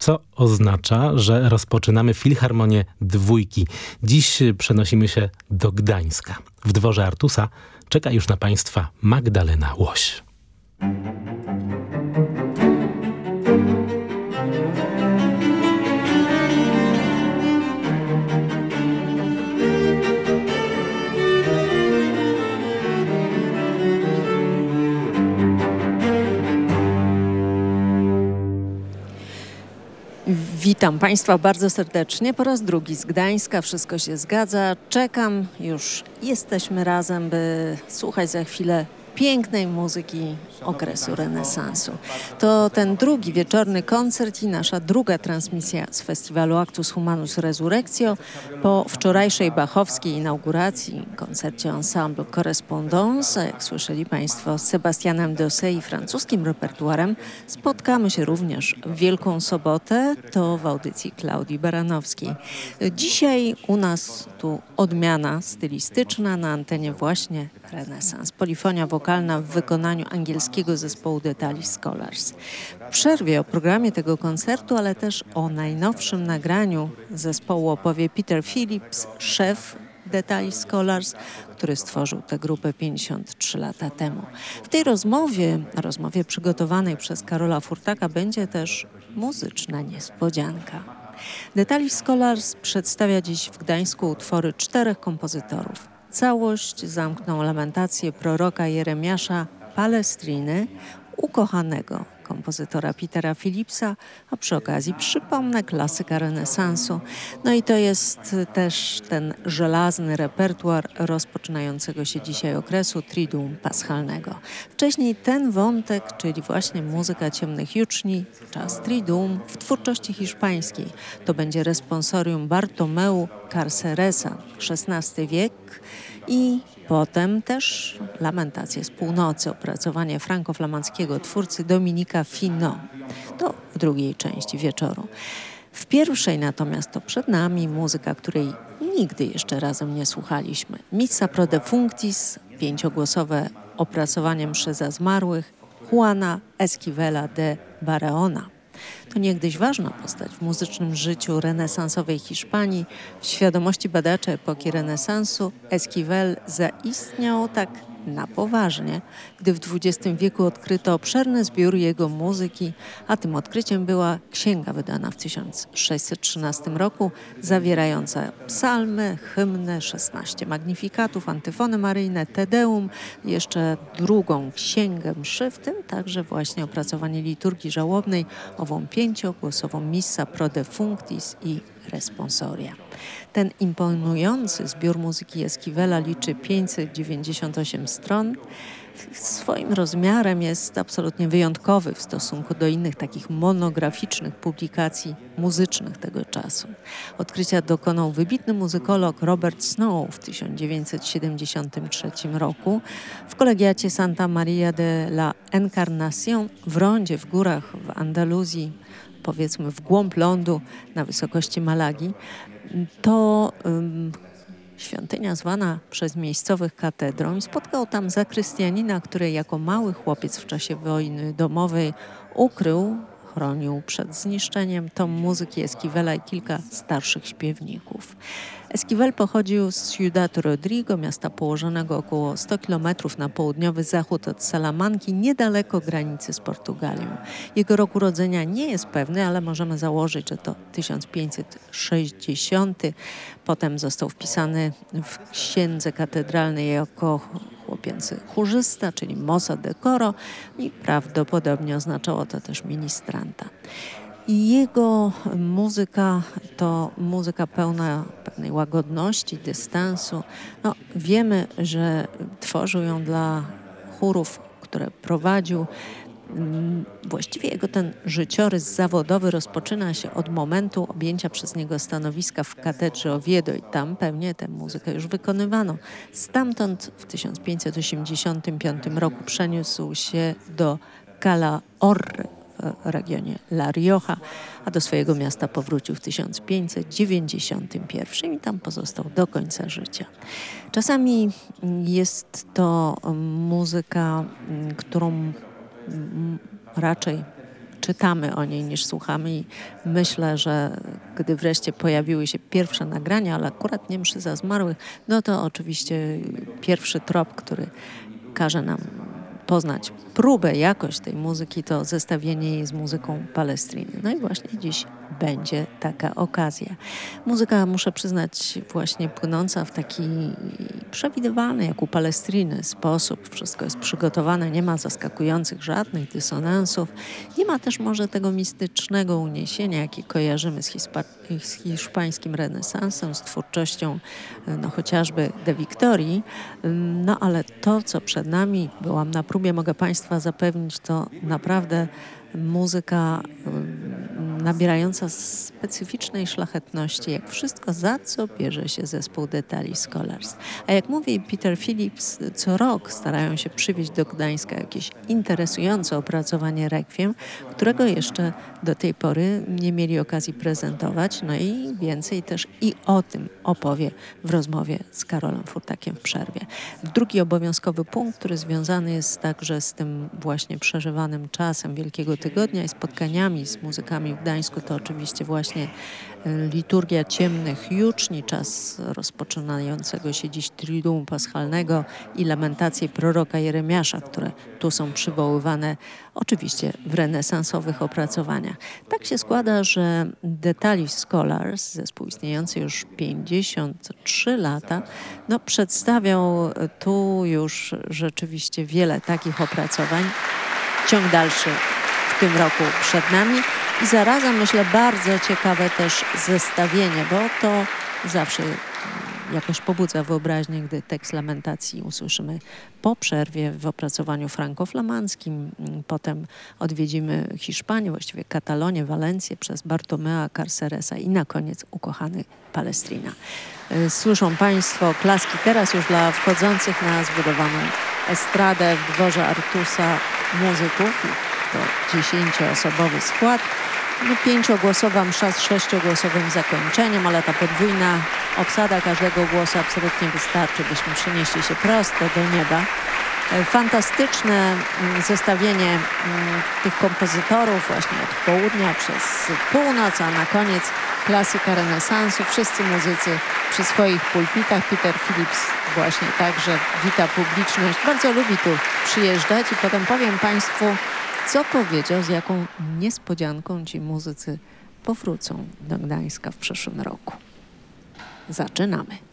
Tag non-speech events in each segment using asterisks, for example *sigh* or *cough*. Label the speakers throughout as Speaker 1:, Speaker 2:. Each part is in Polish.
Speaker 1: co oznacza, że rozpoczynamy Filharmonię Dwójki. Dziś przenosimy się do Gdańska. W dworze Artusa czeka już na Państwa Magdalena Łoś.
Speaker 2: Witam Państwa bardzo serdecznie. Po raz drugi z Gdańska. Wszystko się zgadza. Czekam. Już jesteśmy razem, by słuchać za chwilę pięknej muzyki okresu renesansu. To ten drugi wieczorny koncert i nasza druga transmisja z festiwalu Actus Humanus Resurrectio po wczorajszej bachowskiej inauguracji, koncercie ensemble Correspondance, jak słyszeli Państwo, z Sebastianem Dosset i francuskim repertuarem, spotkamy się również w Wielką Sobotę, to w audycji Klaudii Baranowskiej. Dzisiaj u nas tu odmiana stylistyczna na antenie właśnie renesans. Polifonia wokalna w wykonaniu angielskiego zespołu Detali Scholars. W przerwie o programie tego koncertu, ale też o najnowszym nagraniu zespołu opowie Peter Phillips, szef Detali Scholars, który stworzył tę grupę 53 lata temu. W tej rozmowie, rozmowie przygotowanej przez Karola Furtaka, będzie też muzyczna niespodzianka. Detali Scholars przedstawia dziś w Gdańsku utwory czterech kompozytorów. Całość zamknął lamentację proroka Jeremiasza Palestriny, ukochanego kompozytora Petera Philipsa, a przy okazji przypomnę klasyka renesansu. No i to jest też ten żelazny repertuar rozpoczynającego się dzisiaj okresu Triduum Paschalnego. Wcześniej ten wątek, czyli właśnie muzyka ciemnych juczni, czas Triduum w twórczości hiszpańskiej. To będzie responsorium Bartomeu Carceresa, XVI wiek i Potem też Lamentacje z północy, opracowanie franko-flamandzkiego twórcy Dominika Fino. To w drugiej części wieczoru. W pierwszej natomiast to przed nami muzyka, której nigdy jeszcze razem nie słuchaliśmy. Missa pro defunctis, pięciogłosowe opracowanie mszy za zmarłych Juana Esquivela de Barreona. To niegdyś ważna postać w muzycznym życiu renesansowej Hiszpanii. W świadomości badaczy epoki renesansu Esquivel zaistniał tak na poważnie, gdy w XX wieku odkryto obszerny zbiór jego muzyki, a tym odkryciem była księga wydana w 1613 roku, zawierająca psalmy, hymny, 16 magnifikatów, antyfony maryjne, Tedeum, jeszcze drugą księgę mszy, w tym także właśnie opracowanie liturgii żałobnej, ową pięciogłosową missa pro defunctis i responsoria. Ten imponujący zbiór muzyki Esquiwela liczy 598 stron. Swoim rozmiarem jest absolutnie wyjątkowy w stosunku do innych takich monograficznych publikacji muzycznych tego czasu. Odkrycia dokonał wybitny muzykolog Robert Snow w 1973 roku w kolegiacie Santa Maria de la Encarnación w rondzie w górach w Andaluzji powiedzmy w głąb lądu na wysokości Malagi, to um, świątynia zwana przez miejscowych katedrą spotkał tam zakrystianina, który jako mały chłopiec w czasie wojny domowej ukrył chronił przed zniszczeniem tom muzyki Esquiwela i kilka starszych śpiewników. Esquivel pochodził z Ciudad Rodrigo, miasta położonego około 100 km na południowy zachód od Salamanki, niedaleko granicy z Portugalią. Jego rok urodzenia nie jest pewny, ale możemy założyć, że to 1560. Potem został wpisany w księdze katedralnej jako chłopięcy chórzysta, czyli mosa decoro i prawdopodobnie oznaczało to też ministranta. I jego muzyka to muzyka pełna pewnej łagodności, dystansu. No, wiemy, że tworzył ją dla chórów, które prowadził. Mm, właściwie jego ten życiorys zawodowy rozpoczyna się od momentu objęcia przez niego stanowiska w katedrze Oviedo i tam pewnie tę muzykę już wykonywano. Stamtąd w 1585 roku przeniósł się do Calahorry w regionie La Rioja, a do swojego miasta powrócił w 1591 i tam pozostał do końca życia. Czasami jest to muzyka, którą raczej czytamy o niej niż słuchamy i myślę, że gdy wreszcie pojawiły się pierwsze nagrania, ale akurat nie mszy za zmarłych, no to oczywiście pierwszy trop, który każe nam poznać próbę, jakość tej muzyki, to zestawienie jej z muzyką Palestriny. No i właśnie dziś będzie taka okazja. Muzyka, muszę przyznać, właśnie płynąca w taki przewidywalny, jak u Palestriny, sposób. Wszystko jest przygotowane, nie ma zaskakujących żadnych dysonansów. Nie ma też może tego mistycznego uniesienia, jakie kojarzymy z, z hiszpańskim renesansem, z twórczością no, chociażby De Victorii. No ale to, co przed nami, byłam na próbie, mogę Państwa zapewnić, to naprawdę muzyka nabierająca specyficznej szlachetności, jak wszystko, za co bierze się zespół Detali Scholars. A jak mówi Peter Phillips, co rok starają się przywieźć do Gdańska jakieś interesujące opracowanie rekwiem, którego jeszcze do tej pory nie mieli okazji prezentować. No i więcej też i o tym opowie w rozmowie z Karolem Furtakiem w przerwie. Drugi obowiązkowy punkt, który związany jest także z tym właśnie przeżywanym czasem Wielkiego Tygodnia i spotkaniami z muzykami w Gdańsku, to oczywiście właśnie e, liturgia ciemnych juczni, czas rozpoczynającego się dziś Triduum Paschalnego i lamentacje proroka Jeremiasza, które tu są przywoływane oczywiście w renesansowych opracowaniach. Tak się składa, że Detali Scholars, zespół istniejący już 53 lata, no, przedstawiał tu już rzeczywiście wiele takich opracowań. Ciąg dalszy w tym roku przed nami i zarazem myślę bardzo ciekawe też zestawienie, bo to zawsze jakoś pobudza wyobraźnię, gdy tekst lamentacji usłyszymy po przerwie w opracowaniu franco-flamandzkim. Potem odwiedzimy Hiszpanię, właściwie Katalonię, Walencję przez Bartomea Carceresa i na koniec ukochany Palestrina. Y, słyszą Państwo klaski teraz już dla wchodzących na zbudowaną estradę w dworze Artusa muzyków. To dziesięcioosobowy skład. No, pięciogłosowa msza z sześciogłosowym zakończeniem, ale ta podwójna obsada każdego głosu absolutnie wystarczy, byśmy przenieśli się prosto do nieba. E, fantastyczne mm, zestawienie mm, tych kompozytorów właśnie od południa przez północ, a na koniec klasyka renesansu. Wszyscy muzycy przy swoich pulpitach. Peter Phillips właśnie także wita publiczność. Bardzo lubi tu przyjeżdżać i potem powiem Państwu, co powiedział, z jaką niespodzianką ci muzycy powrócą do Gdańska w przyszłym roku. Zaczynamy.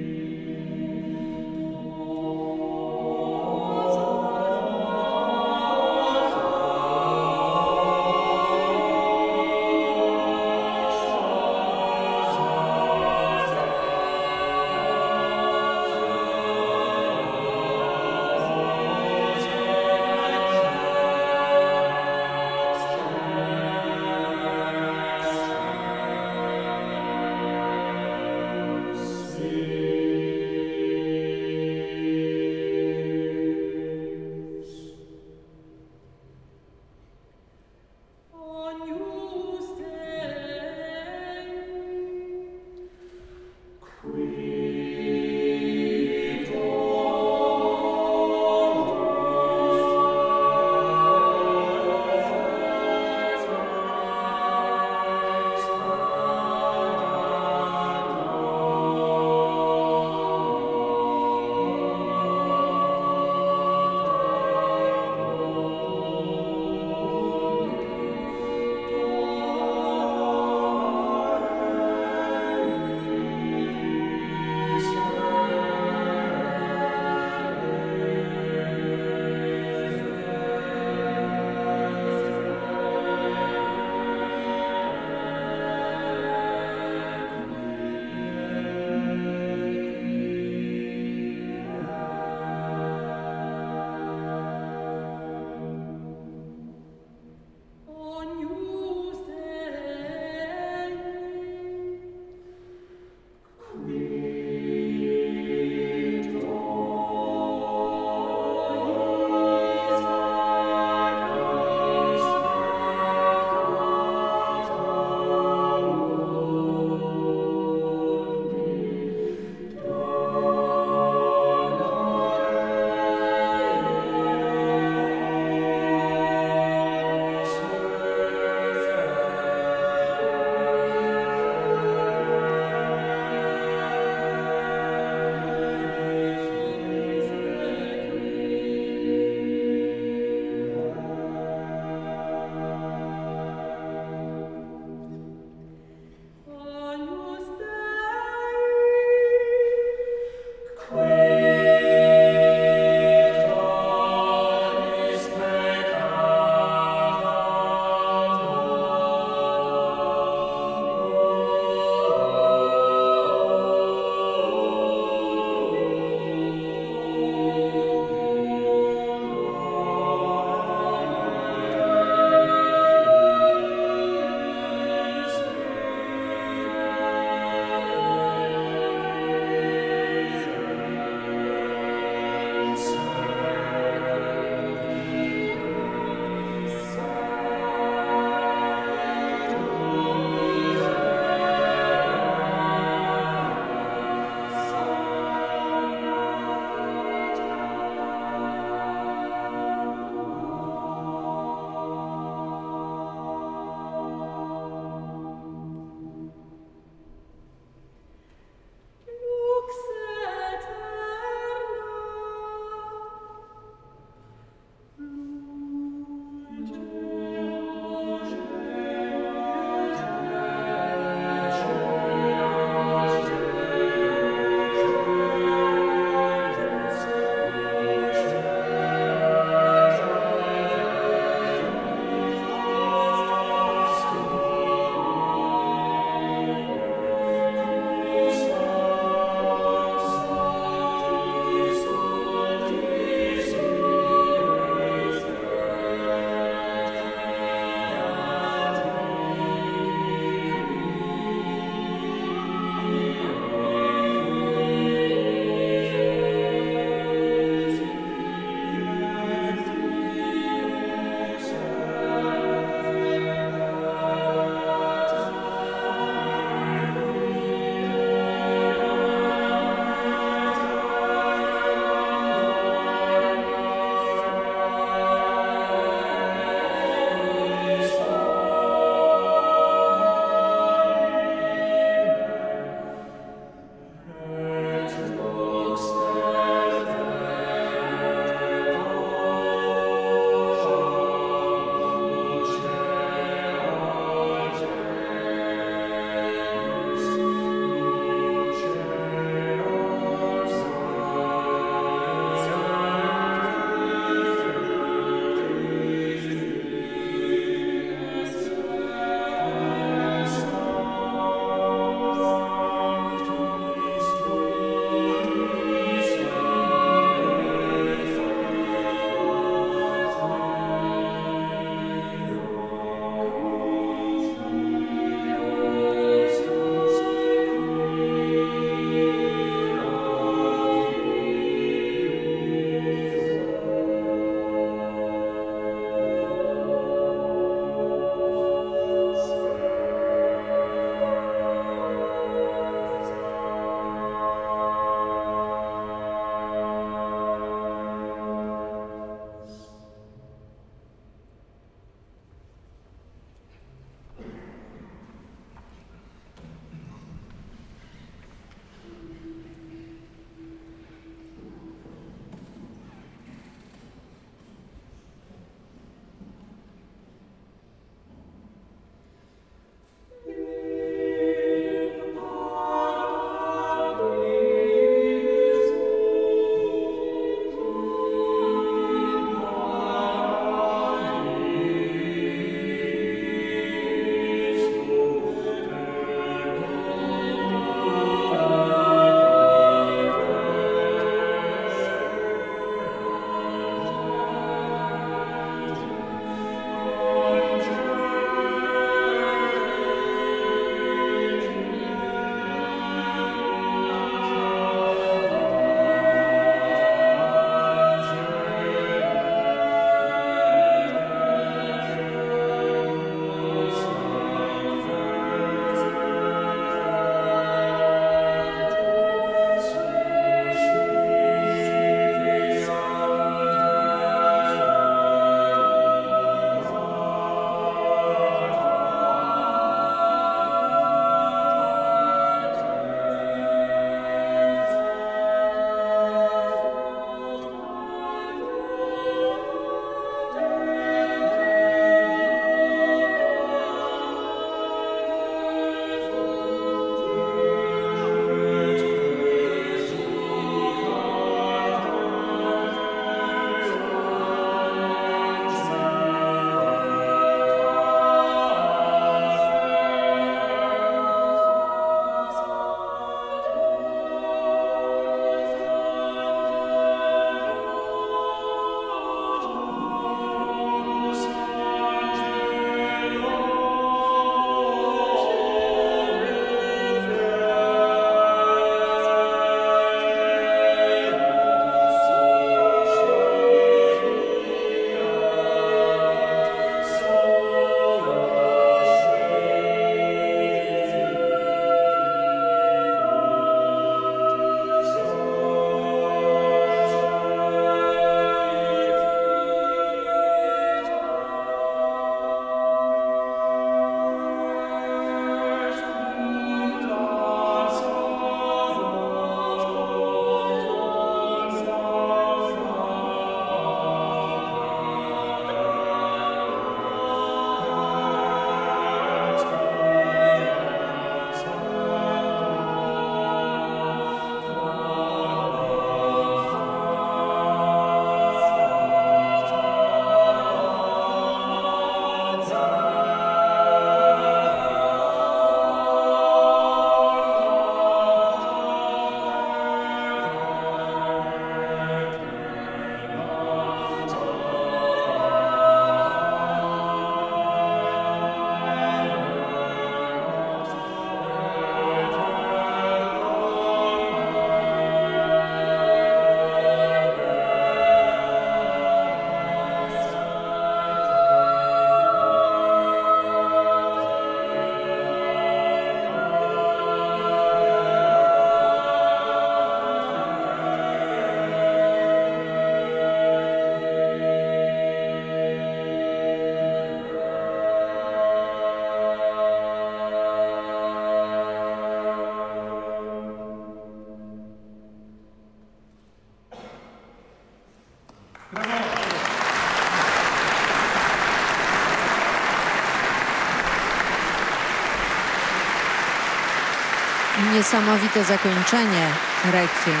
Speaker 2: Niesamowite zakończenie rekwiem.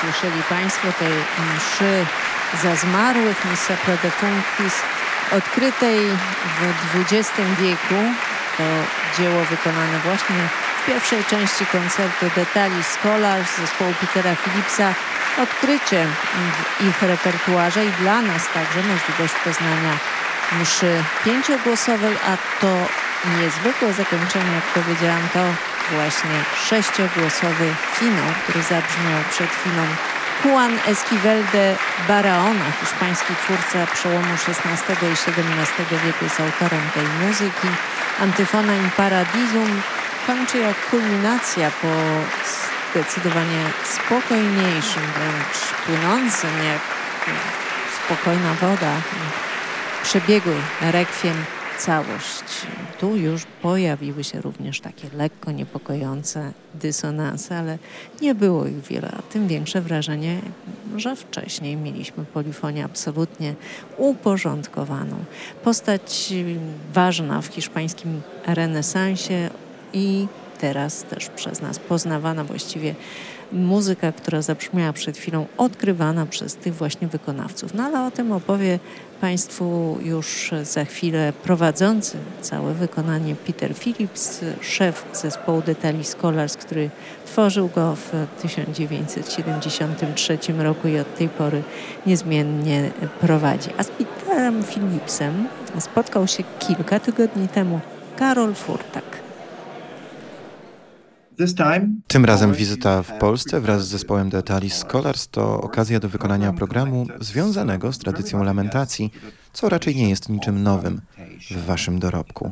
Speaker 2: Słyszeli Państwo tej mszy za zmarłych, Missa Pro Defunctis, odkrytej w XX wieku. To dzieło wykonane właśnie w pierwszej części koncertu Detali Scholars zespołu Petera Philipsa. Odkrycie w ich repertuarze i dla nas także możliwość poznania mszy pięciogłosowej, a to niezwykłe zakończenie, jak powiedziałam, to właśnie sześciogłosowy finał, który zabrzmiał przed chwilą. Juan Esquivel de Barahona, hiszpański twórca przełomu XVI i XVII wieku, jest autorem tej muzyki. Antyfona in Paradisum kończy jak kulminacja po zdecydowanie spokojniejszym, wręcz płynącym jak spokojna woda przebiegły rekwiem całość. Tu już pojawiły się również takie lekko niepokojące dysonanse, ale nie było ich wiele, a tym większe wrażenie, że wcześniej mieliśmy polifonię absolutnie uporządkowaną. Postać ważna w hiszpańskim renesansie i teraz też przez nas poznawana właściwie muzyka, która zabrzmiała przed chwilą, odkrywana przez tych właśnie wykonawców. No ale o tym opowie Państwu już za chwilę prowadzący całe wykonanie Peter Phillips, szef zespołu Detali Scholars, który tworzył go w 1973 roku i od tej pory niezmiennie prowadzi. A z Peterem Phillipsem spotkał się kilka tygodni temu Karol Furtak.
Speaker 3: Tym razem wizyta w Polsce wraz z zespołem The Talis Scholars to okazja do wykonania programu związanego z tradycją lamentacji, co raczej nie jest niczym nowym w waszym dorobku.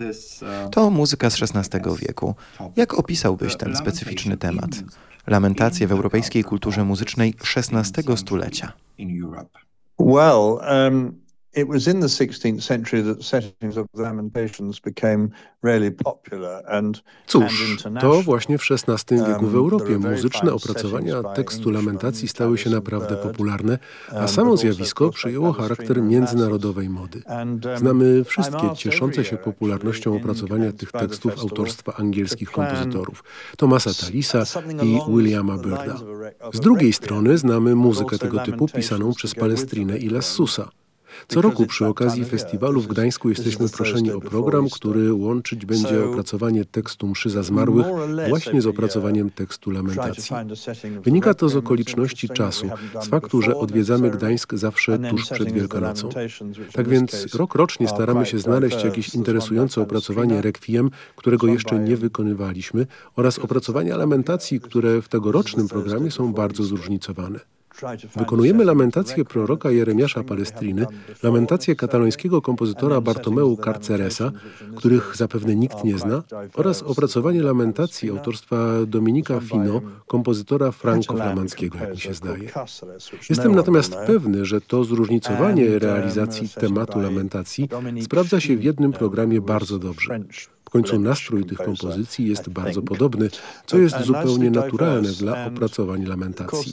Speaker 3: To muzyka z XVI wieku. Jak opisałbyś ten specyficzny temat? Lamentacje w europejskiej kulturze muzycznej XVI stulecia.
Speaker 4: Well, um, it was in the 16th century that settings of lamentations became really popular and
Speaker 5: Cóż, to właśnie w XVI wieku w Europie muzyczne opracowania tekstu lamentacji stały się naprawdę popularne, a samo zjawisko przyjęło charakter międzynarodowej mody. Znamy wszystkie cieszące się popularnością opracowania tych tekstów autorstwa angielskich kompozytorów Thomasa Talisa i Williama Byrda. Z drugiej strony znamy muzykę tego typu pisaną przez Palestrinę i Lassusa. Co roku przy okazji festiwalu w Gdańsku jesteśmy proszeni o program, który łączyć będzie opracowanie tekstu mszy za zmarłych właśnie z opracowaniem tekstu lamentacji. Wynika to z okoliczności czasu, z faktu, że odwiedzamy Gdańsk zawsze tuż przed Wielkanocą. Tak więc rok rocznie staramy się znaleźć jakieś interesujące opracowanie rekwiem, którego jeszcze nie wykonywaliśmy oraz opracowania lamentacji, które w tegorocznym programie są bardzo zróżnicowane. Wykonujemy lamentację proroka Jeremiasza Palestriny, lamentację katalońskiego kompozytora Bartomeu Carceresa, których zapewne nikt nie zna, oraz opracowanie lamentacji autorstwa Dominika Fino, kompozytora franko-flamandzkiego, jak mi się zdaje. Jestem natomiast pewny, że to zróżnicowanie realizacji tematu lamentacji sprawdza się w jednym programie bardzo dobrze. W końcu nastrój tych kompozycji jest bardzo podobny, co jest zupełnie naturalne dla opracowań lamentacji.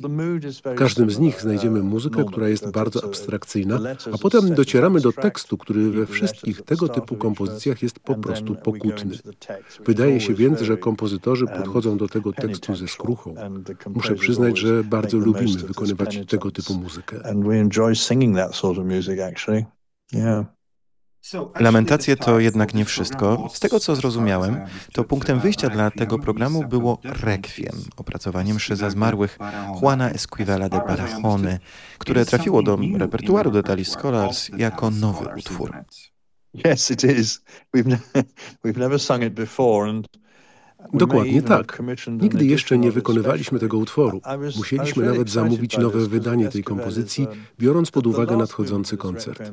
Speaker 5: W każdym z nich znajdziemy muzykę, która jest bardzo abstrakcyjna, a potem docieramy do tekstu, który we wszystkich tego typu kompozycjach jest po prostu pokutny. Wydaje się więc, że kompozytorzy podchodzą do tego tekstu ze skruchą. Muszę przyznać, że bardzo lubimy wykonywać tego typu muzykę.
Speaker 3: Lamentacje to jednak nie wszystko. Z tego co zrozumiałem, to punktem wyjścia dla tego programu było rekwiem, opracowanie mszy za zmarłych Juana Esquivela de Barahony, które trafiło do repertuaru Detali Scholars jako nowy utwór.
Speaker 4: Yes, it is. We've, we've never sung it before and
Speaker 5: Dokładnie tak. Nigdy jeszcze nie wykonywaliśmy tego utworu. Musieliśmy nawet zamówić nowe wydanie tej kompozycji, biorąc pod uwagę nadchodzący koncert.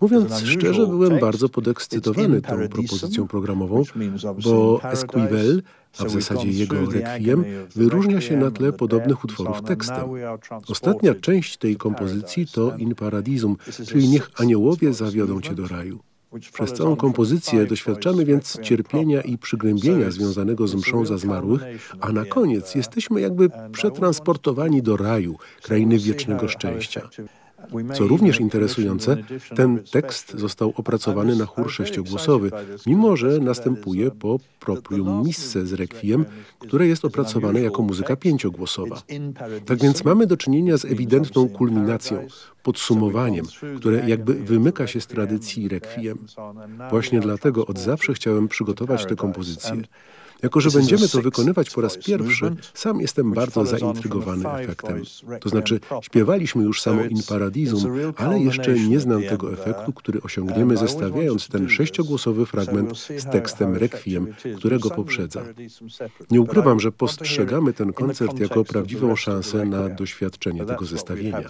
Speaker 5: Mówiąc szczerze, byłem bardzo podekscytowany tą propozycją programową, bo Esquivel, a w zasadzie jego requiem, wyróżnia się na tle podobnych utworów tekstem. Ostatnia część tej kompozycji to In Paradisum, czyli Niech aniołowie zawiodą cię do raju. Przez całą kompozycję doświadczamy więc cierpienia i przygnębienia związanego z mszą za zmarłych, a na koniec jesteśmy jakby przetransportowani do raju, krainy wiecznego szczęścia. Co również interesujące, ten tekst został opracowany na chór sześciogłosowy, mimo że następuje po proprium misse z requiem, które jest opracowane jako muzyka pięciogłosowa. Tak więc mamy do czynienia z ewidentną kulminacją, podsumowaniem, które jakby wymyka się z tradycji requiem. Właśnie dlatego od zawsze chciałem przygotować tę kompozycję. Jako, że będziemy to wykonywać po raz pierwszy, sam jestem bardzo zaintrygowany efektem. To znaczy, śpiewaliśmy już samo In Paradisum, ale jeszcze nie znam tego efektu, który osiągniemy zestawiając ten sześciogłosowy fragment z tekstem Requiem, którego poprzedza. Nie ukrywam, że postrzegamy ten koncert jako prawdziwą szansę na doświadczenie tego zestawienia.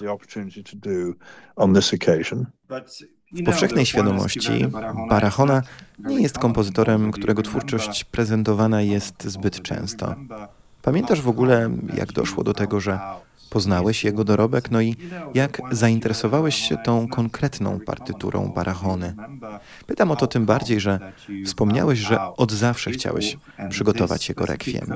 Speaker 3: W powszechnej świadomości Barahona nie jest kompozytorem, którego twórczość prezentowana jest zbyt często. Pamiętasz w ogóle, jak doszło do tego, że poznałeś jego dorobek, no i jak zainteresowałeś się tą konkretną partyturą Barahony? Pytam o to tym bardziej, że wspomniałeś, że od zawsze chciałeś przygotować jego rekwiem.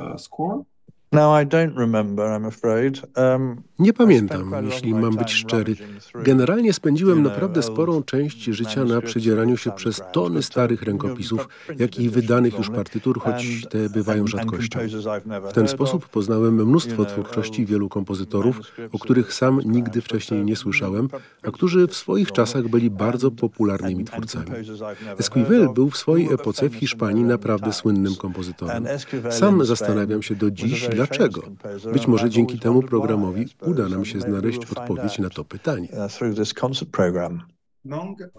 Speaker 5: Um, nie pamiętam, jeśli mam być szczery. Generalnie spędziłem naprawdę sporą część życia na przedzieraniu się przez tony starych rękopisów, jak i wydanych już partytur, choć te bywają rzadkością. W ten sposób poznałem mnóstwo twórczości wielu kompozytorów, o których sam nigdy wcześniej nie słyszałem, a którzy w swoich czasach byli bardzo popularnymi twórcami. Esquivel był w swojej epoce w Hiszpanii naprawdę słynnym kompozytorem. Sam zastanawiam się do dziś, dlaczego. Być może dzięki temu programowi uda nam się znaleźć odpowiedź na to pytanie.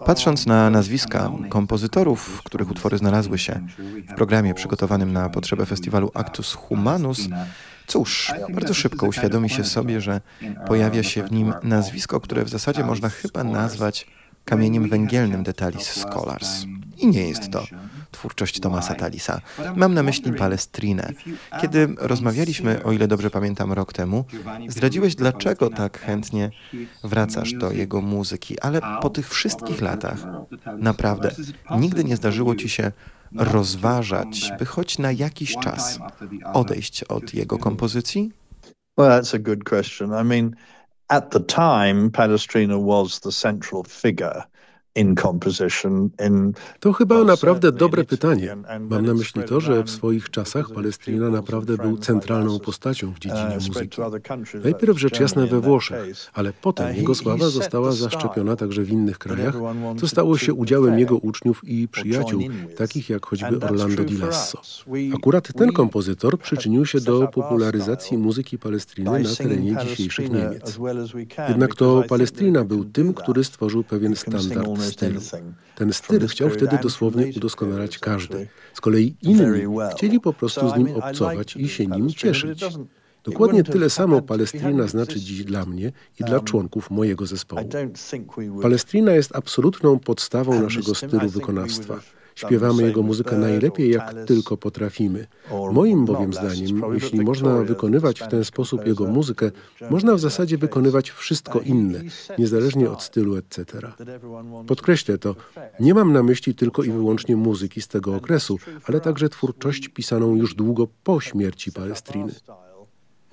Speaker 3: Patrząc na nazwiska kompozytorów, których utwory znalazły się w programie przygotowanym na potrzebę festiwalu Actus Humanus, cóż, bardzo szybko uświadomi się sobie, że pojawia się w nim nazwisko, które w zasadzie można chyba nazwać kamieniem węgielnym Detalis Scholars. I nie jest to twórczość Tomasa Talisa. Mam na myśli Palestrinę. Kiedy rozmawialiśmy, o ile dobrze pamiętam, rok temu, zdradziłeś, dlaczego tak chętnie wracasz do jego muzyki, ale po tych wszystkich latach naprawdę nigdy nie zdarzyło ci się rozważać, by choć na jakiś czas odejść od jego kompozycji?
Speaker 4: Well, that's a good question. I mean, at the time, Palestrina was the central figure
Speaker 5: to chyba naprawdę dobre pytanie. Mam na myśli to, że w swoich czasach Palestrina naprawdę był centralną postacią w dziedzinie uh, muzyki. Najpierw rzecz jasna we Włoszech, ale uh, potem jego sława została zaszczepiona także w innych krajach, co stało się udziałem jego uczniów i przyjaciół, takich jak choćby Orlando Di Lasso. Akurat ten kompozytor przyczynił się do popularyzacji muzyki Palestriny na terenie dzisiejszych Niemiec. Jednak to Palestrina był tym, który stworzył pewien standard Ten styl chciał wtedy dosłownie udoskonalać każdy. Z kolei inni chcieli po prostu z nim obcować i się nim cieszyć. Dokładnie tyle samo Palestrina znaczy dziś dla mnie i dla um, członków mojego zespołu. Palestrina jest absolutną podstawą naszego stylu wykonawstwa. Śpiewamy jego muzykę najlepiej, jak tylko potrafimy. Moim bowiem zdaniem, jeśli można wykonywać w ten sposób jego muzykę, można w zasadzie wykonywać wszystko inne, niezależnie od stylu, etc. Podkreślę to, nie mam na myśli tylko i wyłącznie muzyki z tego okresu, ale także twórczość pisaną już długo po śmierci Palestriny.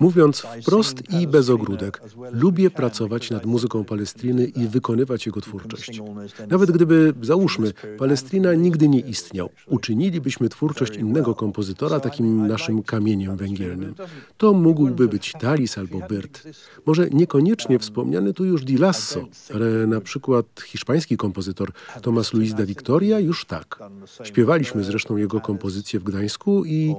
Speaker 5: Mówiąc wprost i bez ogródek, lubię pracować nad muzyką Palestriny i wykonywać jego twórczość. Nawet gdyby, załóżmy, Palestrina nigdy nie istniał, uczynilibyśmy twórczość innego kompozytora takim naszym kamieniem węgielnym. To mógłby być Talis albo Byrt. Może niekoniecznie wspomniany tu już Di Lasso, ale na przykład hiszpański kompozytor Tomas Luis da Victoria już tak. Śpiewaliśmy zresztą jego kompozycję w Gdańsku i,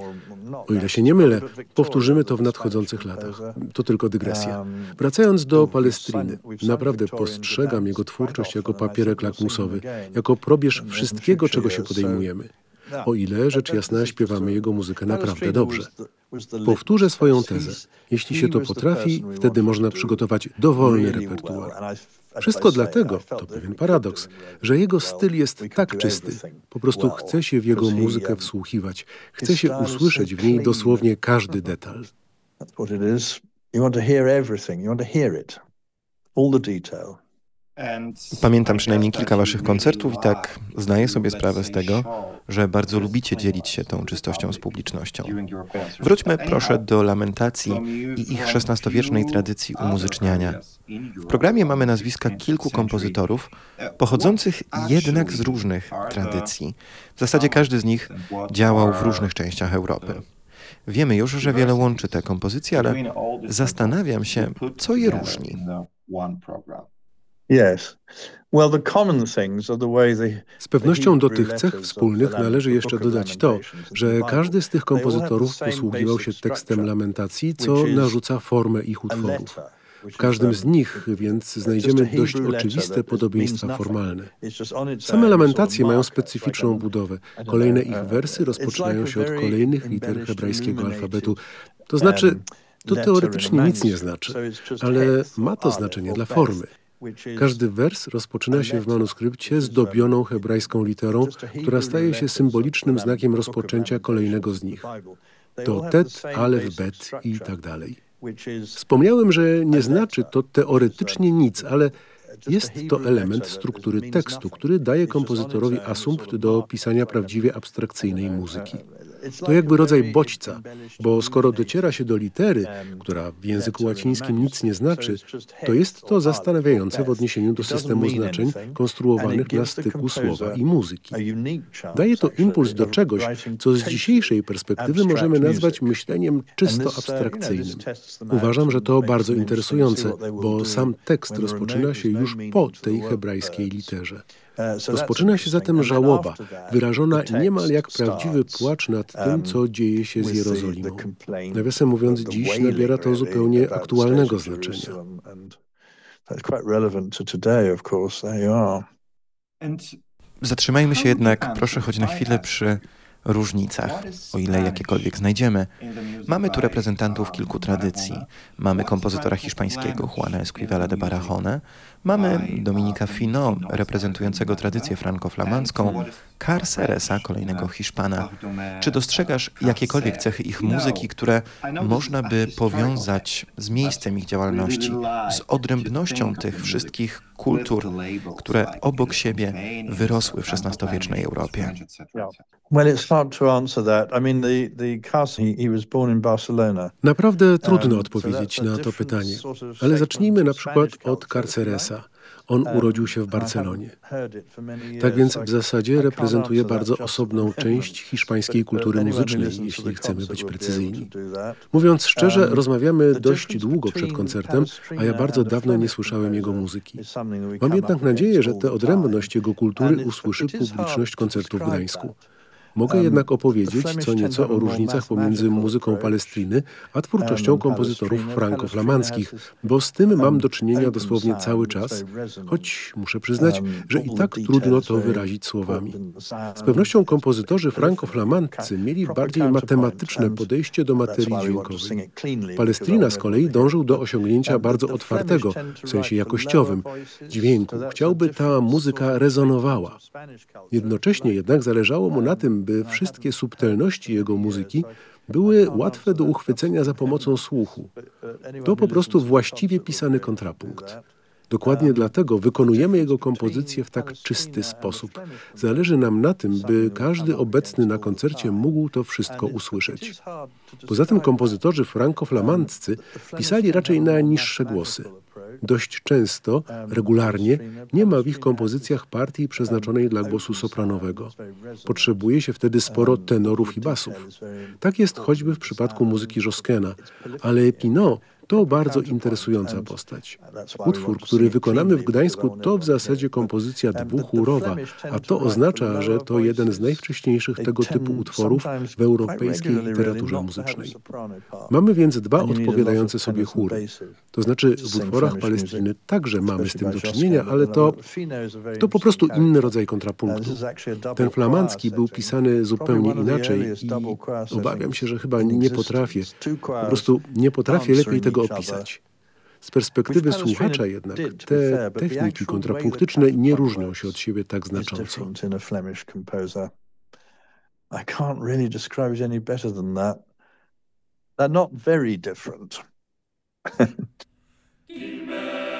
Speaker 5: o ile się nie mylę, powtórzymy to w nadchodzącym latach. To tylko dygresja. Wracając do Palestriny, naprawdę postrzegam jego twórczość jako papierek lakmusowy, jako probierz wszystkiego, czego się podejmujemy. O ile, rzecz jasna, śpiewamy jego muzykę naprawdę dobrze. Powtórzę swoją tezę. Jeśli się to potrafi, wtedy można przygotować dowolny repertuar. Wszystko dlatego, to pewien paradoks, że jego styl jest tak czysty. Po prostu chce się w jego muzykę wsłuchiwać, chce się usłyszeć w niej dosłownie każdy *laughs* detal. That's what it is. You want to hear everything. You want to hear it. All the detail.
Speaker 3: Pamiętam przynajmniej kilka waszych koncertów i tak zdaję sobie sprawę z tego, że bardzo lubicie dzielić się tą czystością z publicznością. Wróćmy proszę do lamentacji i ich XVI-wiecznej tradycji umuzyczniania. W programie mamy nazwiska kilku kompozytorów, pochodzących jednak z różnych tradycji. W zasadzie każdy z nich działał w różnych częściach Europy. Wiemy już, że wiele łączy te kompozycje, ale zastanawiam się, co je różni.
Speaker 5: Z pewnością do tych cech wspólnych należy jeszcze dodać to, że każdy z tych kompozytorów posługiwał się tekstem lamentacji, co narzuca formę ich utworów. W każdym z nich więc znajdziemy dość oczywiste podobieństwa formalne. Same lamentacje mają specyficzną budowę. Kolejne ich wersy rozpoczynają się od kolejnych liter hebrajskiego alfabetu. To znaczy, to teoretycznie nic nie znaczy, ale ma to znaczenie dla formy. Każdy wers rozpoczyna się w manuskrypcie zdobioną hebrajską literą, która staje się symbolicznym znakiem rozpoczęcia kolejnego z nich. To tet, alef, bet i tak dalej. Wspomniałem, że nie znaczy to teoretycznie nic, ale jest to element struktury tekstu, który daje kompozytorowi asumpt do pisania prawdziwie abstrakcyjnej muzyki. To jakby rodzaj bodźca, bo skoro dociera się do litery, która w języku łacińskim nic nie znaczy, to jest to zastanawiające w odniesieniu do systemu znaczeń konstruowanych na styku słowa i muzyki. Daje to impuls do czegoś, co z dzisiejszej perspektywy możemy nazwać myśleniem czysto abstrakcyjnym. Uważam, że to bardzo interesujące, bo sam tekst rozpoczyna się już po tej hebrajskiej literze. Rozpoczyna się zatem żałoba, wyrażona niemal jak prawdziwy płacz nad tym, co dzieje się z Jerozolimą. Nawiasem mówiąc, dziś nabiera to zupełnie aktualnego znaczenia.
Speaker 3: Zatrzymajmy się jednak, proszę, choć na chwilę przy różnicach, o ile jakiekolwiek znajdziemy. Mamy tu reprezentantów kilku tradycji. Mamy kompozytora hiszpańskiego Juana Esquivela de Barahona, mamy Dominika Fino, reprezentującego tradycję franco-flamandzką, Carceresa, kolejnego Hiszpana. Czy dostrzegasz jakiekolwiek cechy ich muzyki, które można by powiązać z miejscem ich działalności, z odrębnością tych wszystkich kultur, które obok siebie wyrosły w XVI-wiecznej Europie?
Speaker 5: Naprawdę trudno odpowiedzieć na to pytanie, ale zacznijmy na przykład od Carceresa. On urodził się w Barcelonie. Tak więc w zasadzie reprezentuje bardzo osobną część hiszpańskiej kultury muzycznej, jeśli chcemy być precyzyjni. Mówiąc szczerze, rozmawiamy dość długo przed koncertem, a ja bardzo dawno nie słyszałem jego muzyki. Mam jednak nadzieję, że tę odrębność jego kultury usłyszy publiczność koncertu w Gdańsku. Mogę jednak opowiedzieć co nieco o różnicach pomiędzy muzyką Palestriny a twórczością kompozytorów franko-flamandzkich, bo z tym mam do czynienia dosłownie cały czas, choć muszę przyznać, że i tak trudno to wyrazić słowami. Z pewnością kompozytorzy franko-flamandzcy mieli bardziej matematyczne podejście do materii dźwiękowej. Palestrina z kolei dążył do osiągnięcia bardzo otwartego, w sensie jakościowym, dźwięku. Chciałby ta muzyka rezonowała. Jednocześnie jednak zależało mu na tym, by wszystkie subtelności jego muzyki były łatwe do uchwycenia za pomocą słuchu. To po prostu właściwie pisany kontrapunkt. Dokładnie dlatego wykonujemy jego kompozycję w tak czysty sposób. Zależy nam na tym, by każdy obecny na koncercie mógł to wszystko usłyszeć. Poza tym kompozytorzy franko-flamandzcy pisali raczej na niższe głosy. Dość często, regularnie, nie ma w ich kompozycjach partii przeznaczonej dla głosu sopranowego. Potrzebuje się wtedy sporo tenorów i basów. Tak jest choćby w przypadku muzyki Joskena, ale Pinot to bardzo interesująca postać. Utwór, który wykonamy w Gdańsku, to w zasadzie kompozycja dwuchórowa, a to oznacza, że to jeden z najwcześniejszych tego typu utworów w europejskiej literaturze muzycznej. Mamy więc dwa odpowiadające sobie chóry. To znaczy w utworach Palestriny także mamy z tym do czynienia, ale to, to po prostu inny rodzaj kontrapunktu. Ten flamandzki był pisany zupełnie inaczej i obawiam się, że chyba nie potrafię, po prostu nie potrafię lepiej tego opisać. Z perspektywy słuchacza jednak te techniki kontrapunktyczne nie różnią się od siebie tak znacząco. I can't really describe it any better than that. They're not very different. *laughs*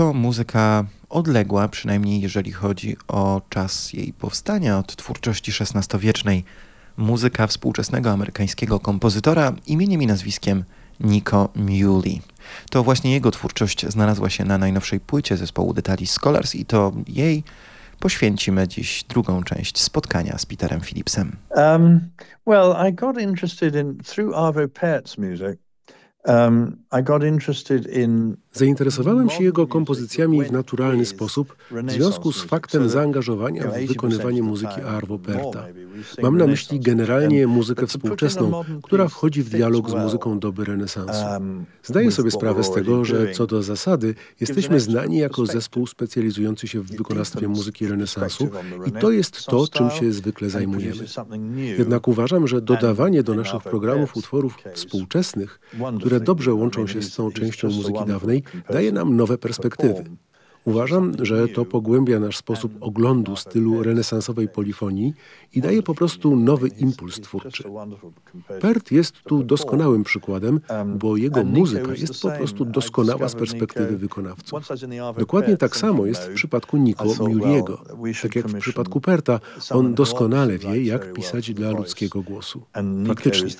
Speaker 3: To muzyka odległa, przynajmniej jeżeli chodzi o czas jej powstania od twórczości XVI-wiecznej. Muzyka współczesnego amerykańskiego kompozytora imieniem i nazwiskiem Nico Muley. To właśnie jego twórczość znalazła się na najnowszej płycie zespołu Detali Scholars i to jej poświęcimy dziś drugą część spotkania z Peterem Phillipsem. Um, well, I got interested in through Arvo Pärd's music.
Speaker 5: Zainteresowałem się jego kompozycjami w naturalny sposób w związku z faktem zaangażowania w wykonywanie muzyki Arvo Perta. Mam na myśli generalnie muzykę współczesną, która wchodzi w dialog z muzyką doby renesansu.
Speaker 4: Um,
Speaker 5: Zdaję sobie sprawę z tego, że co do zasady jesteśmy znani jako zespół specjalizujący się w wykonawstwie muzyki renesansu i to jest to, czym się zwykle zajmujemy. Jednak uważam, że dodawanie do naszych programów utworów współczesnych, które dobrze łączą się z tą częścią muzyki dawnej, daje nam nowe perspektywy. Uważam, że to pogłębia nasz sposób oglądu stylu renesansowej polifonii i daje po prostu nowy impuls twórczy. Pert jest tu doskonałym przykładem, bo jego muzyka jest po prostu doskonała z perspektywy wykonawców. Dokładnie tak samo jest w przypadku Nico Muliego. Tak jak w przypadku Perta, on doskonale wie, jak pisać dla ludzkiego głosu. Faktycznie,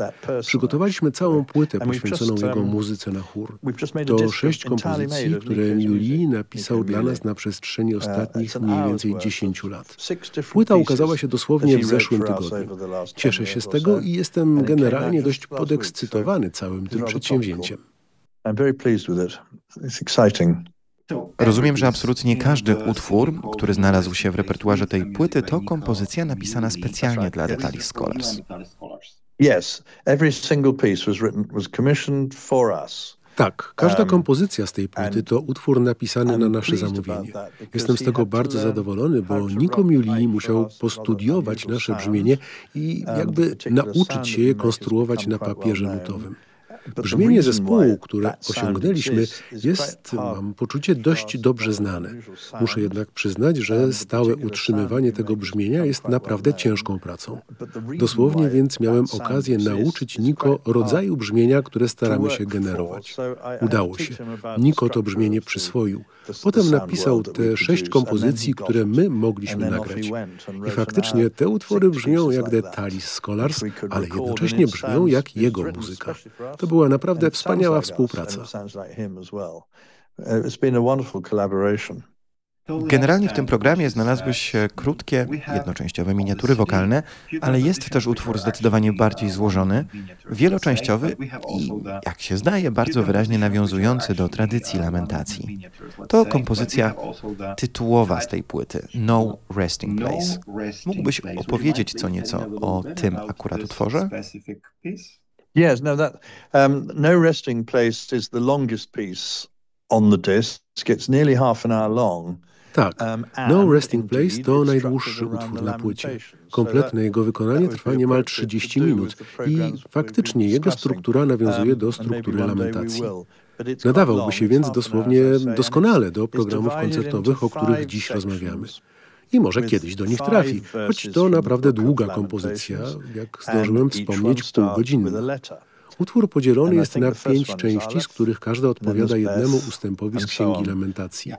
Speaker 5: przygotowaliśmy całą płytę poświęconą jego muzyce na chór. To sześć kompozycji, które Muli napisał dla nas na przestrzeni ostatnich mniej więcej 10 lat. Płyta ukazała się dosłownie w zeszłym tygodniu. Cieszę się z tego i jestem generalnie dość podekscytowany całym tym przedsięwzięciem.
Speaker 3: Rozumiem, że absolutnie każdy utwór, który znalazł się w repertuarze tej płyty, to kompozycja napisana specjalnie dla Detali Scholars.
Speaker 4: Yes, every single piece was written was commissioned for us.
Speaker 5: Tak, każda kompozycja z tej płyty to utwór napisany na nasze zamówienie. Jestem z tego bardzo zadowolony, bo Nico Muley musiał postudiować nasze brzmienie i jakby nauczyć się je konstruować na papierze nutowym. Brzmienie zespołu, które osiągnęliśmy, jest, mam poczucie, dość dobrze znane. Muszę jednak przyznać, że stałe utrzymywanie tego brzmienia jest naprawdę ciężką pracą. Dosłownie więc miałem okazję nauczyć Niko rodzaju brzmienia, które staramy się generować. Udało się. Niko to brzmienie przyswoił. Potem napisał te sześć kompozycji, które my mogliśmy nagrać. I faktycznie te utwory brzmią jak The Talis Scholars, ale jednocześnie brzmią jak jego muzyka. To była naprawdę wspaniała współpraca.
Speaker 3: Generalnie w tym programie znalazły się krótkie, jednoczęściowe miniatury wokalne, ale jest też utwór zdecydowanie bardziej złożony, wieloczęściowy i, jak się zdaje, bardzo wyraźnie nawiązujący do tradycji lamentacji. To kompozycja tytułowa z tej płyty, No Resting Place. Mógłbyś opowiedzieć co nieco o tym akurat utworze?
Speaker 4: Yes, no, that um, No Resting Place is the longest piece on the disc. It's nearly half an hour long.
Speaker 5: Tak, No Resting Place to najdłuższy utwór na płycie. Kompletne jego wykonanie trwa niemal 30 minut i faktycznie jego struktura nawiązuje do struktury lamentacji. Nadawałby się więc dosłownie doskonale do programów koncertowych, o których dziś rozmawiamy. I może kiedyś do nich trafi, choć to naprawdę długa kompozycja, jak zdążyłem wspomnieć, półgodzinna. Utwór podzielony jest na pięć części, z których każda odpowiada jednemu ustępowi z Księgi Lamentacji.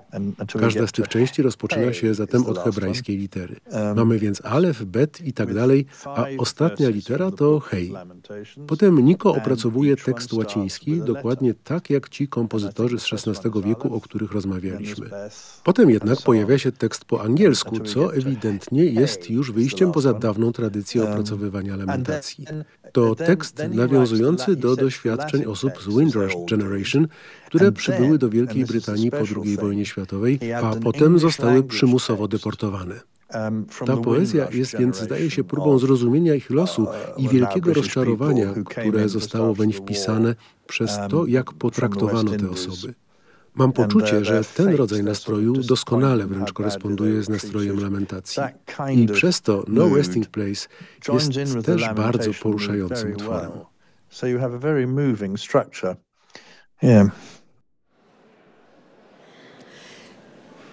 Speaker 5: Każda z tych części rozpoczyna się zatem od hebrajskiej litery. Mamy więc alef, bet i tak dalej, a ostatnia litera to hej. Potem Niko opracowuje tekst łaciński, dokładnie tak jak ci kompozytorzy z XVI wieku, o których rozmawialiśmy. Potem jednak pojawia się tekst po angielsku, co ewidentnie jest już wyjściem poza dawną tradycję opracowywania lamentacji. To tekst nawiązujący do doświadczeń osób z Windrush Generation, które przybyły do Wielkiej Brytanii po II wojnie światowej, a potem zostały przymusowo deportowane. Ta poezja jest więc, zdaje się, próbą zrozumienia ich losu i wielkiego rozczarowania, które zostało weń wpisane przez to, jak potraktowano te osoby. Mam poczucie, że ten rodzaj nastroju doskonale wręcz koresponduje z nastrojem lamentacji. I przez to No Resting Place jest też bardzo poruszającym utworem. So you have a very moving structure.
Speaker 2: Yeah.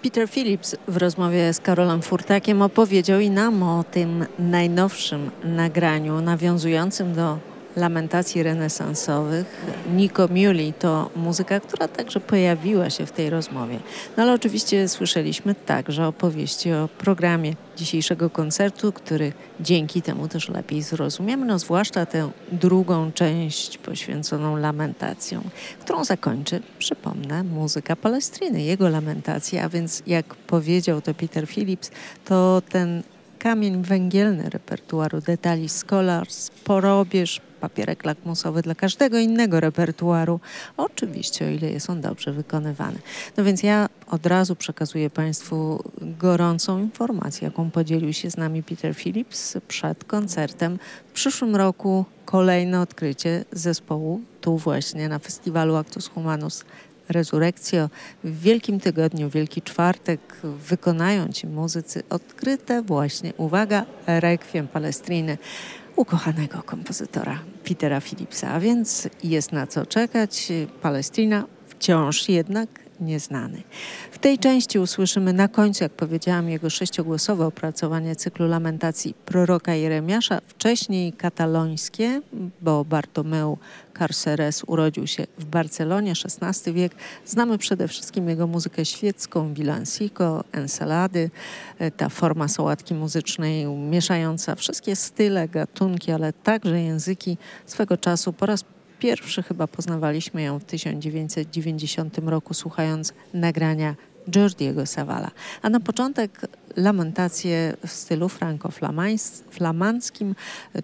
Speaker 2: Peter Phillips w rozmowie z Karolem Furtakiem opowiedział i nam o tym najnowszym nagraniu nawiązującym do lamentacji renesansowych. Nico Muley to muzyka, która także pojawiła się w tej rozmowie. No ale oczywiście słyszeliśmy także opowieści o programie dzisiejszego koncertu, który dzięki temu też lepiej zrozumiemy, no zwłaszcza tę drugą część poświęconą lamentacjom, którą zakończy, przypomnę, muzyka Palestriny, jego lamentacja, a więc jak powiedział to Peter Phillips, to ten kamień węgielny repertuaru detali Scholars, porobierz, papierek lakmusowy dla każdego innego repertuaru. Oczywiście, o ile jest on dobrze wykonywany. No więc ja od razu przekazuję Państwu gorącą informację, jaką podzielił się z nami Peter Phillips przed koncertem. W przyszłym roku kolejne odkrycie zespołu tu właśnie na festiwalu Actus Humanus Resurrectio w Wielkim Tygodniu, Wielki Czwartek wykonają ci muzycy odkryte właśnie, uwaga, rekwiem Palestriny ukochanego kompozytora Petera Philipsa, a więc jest na co czekać. Palestrina wciąż jednak nieznany. W tej części usłyszymy na końcu, jak powiedziałam, jego sześciogłosowe opracowanie cyklu lamentacji proroka Jeremiasza, wcześniej katalońskie, bo Bartomeu Carceres urodził się w Barcelonie, XVI wiek. Znamy przede wszystkim jego muzykę świecką, bilancico, ensalady, ta forma sałatki muzycznej mieszająca wszystkie style, gatunki, ale także języki swego czasu po raz Pierwszy chyba poznawaliśmy ją w 1990 roku, słuchając nagrania Jordiego Savala. A na początek lamentacje w stylu franco-flamandzkim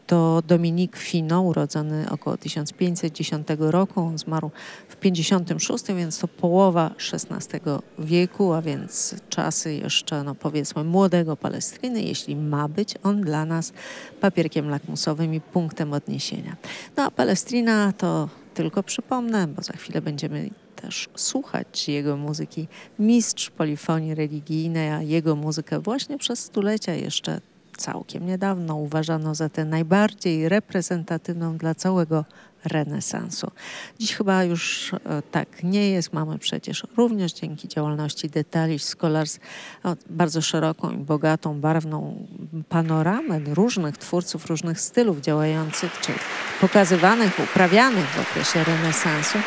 Speaker 2: to Dominik Fino, urodzony około 1510 roku. On zmarł w 56, więc to połowa XVI wieku, a więc czasy jeszcze, no powiedzmy, młodego Palestriny, jeśli ma być on dla nas papierkiem lakmusowym i punktem odniesienia. No a Palestrina to tylko przypomnę, bo za chwilę będziemy też słuchać jego muzyki. Mistrz polifonii religijnej, a jego muzykę właśnie przez stulecia jeszcze całkiem niedawno uważano za tę najbardziej reprezentatywną dla całego renesansu. Dziś chyba już e, tak nie jest. Mamy przecież również dzięki działalności Detali Scholars bardzo szeroką i bogatą, barwną panoramę różnych twórców, różnych stylów działających czy pokazywanych, uprawianych w okresie renesansu,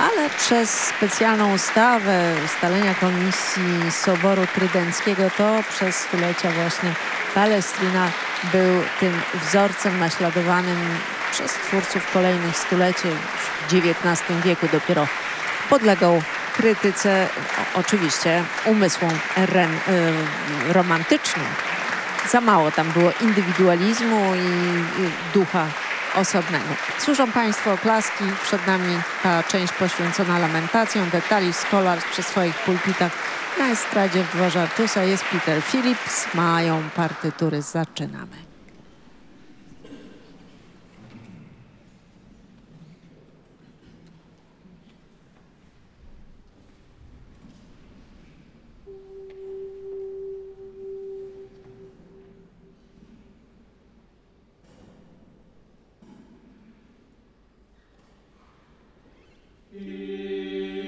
Speaker 2: ale przez specjalną ustawę ustalenia Komisji Soboru Trydenckiego to przez stulecia właśnie Palestrina był tym wzorcem naśladowanym przez twórców kolejnych stuleci. W XIX wieku dopiero podlegał krytyce, oczywiście umysłom ren, y, romantycznym. Za mało tam było indywidualizmu i ducha osobnego. Służą Państwu oklaski. Przed nami ta część poświęcona lamentacjom, detali Scholars przy swoich pulpitach. Na estradzie w dworze Artusa jest Peter Phillips. Mają partytury. Zaczynamy.